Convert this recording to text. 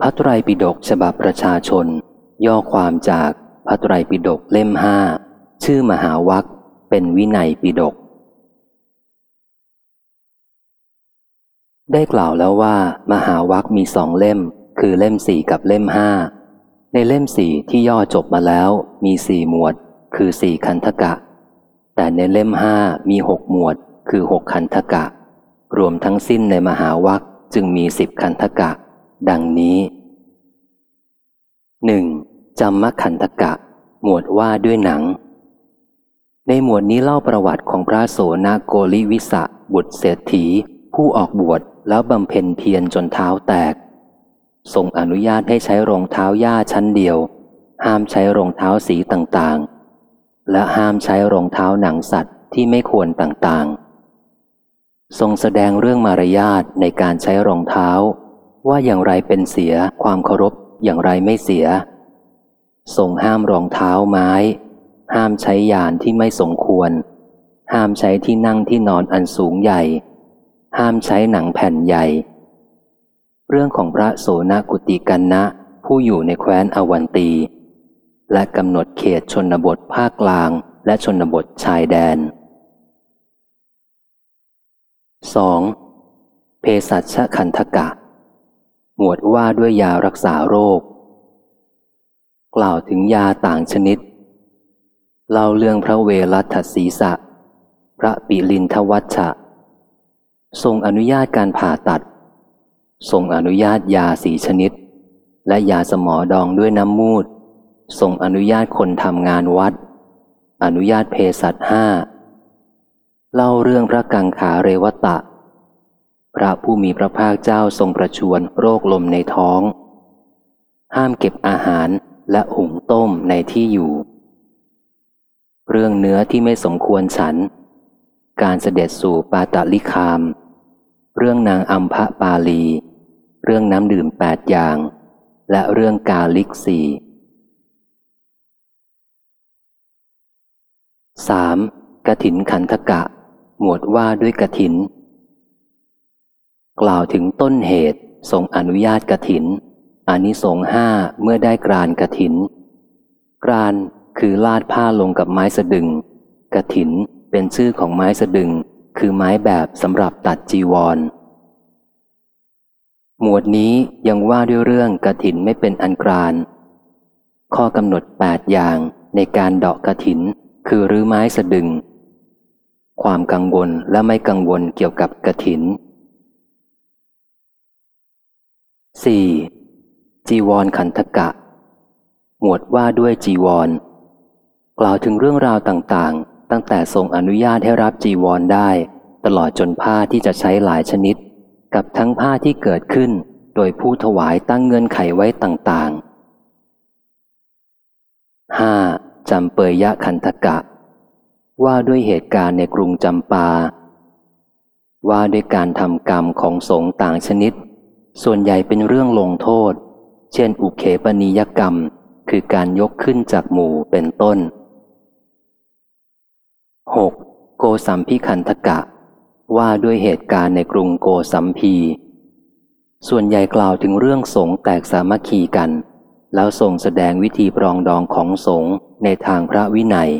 พระไตรปิฎกฉบับประชาชน ย่อความจากพระไตรปิฎกเล่มห้าชื่อมหาวัคเป็นวินัยปิฎกได้กล่าวแล้วว่า มหาวัคมีสองเล่ม คือเล่มสี่กับเล่มห้าในเล่มสี่ที่ย่อจบมาแล้วมีสี่หมวด คือสี่คันธกะ แต่ในเล่มห้ามีหกหมวด คือหกคันธกะ รวมทั้งสิ้นในมหาวัคจึงมีสิบคันธกะ ดังนี้หนึ่งจำมคันธกะ หมวดว่าด้วยหนัง ในหมวดนี้เล่าประวัติของพระโสนโกลิวิสะบุตรเศรษฐี ผู้ออกบวชแล้วบำเพ็ญเพียรจนเท้าแตก ทรงอนุญาตให้ใช้รองเท้าหญ้าชั้นเดียว ห้ามใช้รองเท้าสีต่างๆ และห้ามใช้รองเท้าหนังสัตว์ที่ไม่ควรต่างๆ ทรงแสดงเรื่องมารยาทในการใช้รองเท้า ว่าอย่างไรเป็นเสียความเคารพอย่างไรไม่เสีย ทรงห้ามรองเท้าไม้ ห้ามใช้ยานที่ไม่สมควร ห้ามใช้ที่นั่งที่นอนอันสูงใหญ่ ห้ามใช้หนังแผ่นใหญ่ เรื่องของพระโสนกุติกันนะ ผู้อยู่ในแคว้นอวันตี และกำหนดเขตชนบทภาคกลางและชนบทชายแดน 2. เภสัชคันธกะ หมวดว่าด้วยยารักษาโรค กล่าวถึงยาต่างชนิด เล่าเรื่องพระเวรัตศีสะ พระปิลินทวัชชะ ทรงอนุญาตการผ่าตัด ทรงอนุญาตยาสีชนิด และยาสมอดองด้วยน้ำมูด ทรงอนุญาตคนทำงานวัด อนุญาตเภสัชห้า เล่าเรื่องพระกังขาเรวตะ พระผู้มีพระภาคเจ้าทรงประชวรโรคลมในท้อง ห้ามเก็บอาหารและหุงต้มในที่อยู่ เรื่องเนื้อที่ไม่สมควรฉัน การเสด็จสู่ปาตาลิคาม เรื่องนางอัมพะปาลี เรื่องน้ำดื่มแปดอย่าง และเรื่องกาลิกสีสามกถินขันธกะ หมวดว่าด้วยกระถิน กล่าวถึงต้นเหตุทรงอนุญาตกถินอานิสงห้าเมื่อได้กรานกถิน กรานคือลาดผ้าลงกับไม้สะดึงกถินเป็นชื่อของไม้สะดึง คือไม้แบบสำหรับตัดจีวร หมวดนี้ยังว่าด้วยเรื่องกระถินไม่เป็นอันกรานข้อกำหนดแปดอย่างในการเดาะกระถิน คือรื้อไม้สะดึง ความกังวลและไม่กังวลเกี่ยวกับกระถิน 4. จีวรขันธกะ หมวดว่าด้วยจีวร กล่าวถึงเรื่องราวต่างๆ ตั้งแต่ทรงอนุญาตให้รับจีวรได้ ตลอดจนผ้าที่จะใช้หลายชนิด กับทั้งผ้าที่เกิดขึ้น โดยผู้ถวายตั้งเงื่อนไขไว้ต่างๆ 5. จำเปยยะคันธกะ ว่าด้วยเหตุการณ์ในกรุงจำปา ว่าด้วยการทำกรรมของสงต่างชนิด ส่วนใหญ่เป็นเรื่องลงโทษ เช่น อุเคปนิยกรรม คือการยกขึ้นจากหมู่เป็นต้น 6. โกสัมพิคันธกะ ว่าด้วยเหตุการณ์ในกรุงโกสัมพี ส่วนใหญ่กล่าวถึงเรื่องสงแตกสามัคคีกัน แล้วส่งแสดงวิธีปรองดองของสงในทางพระวินัย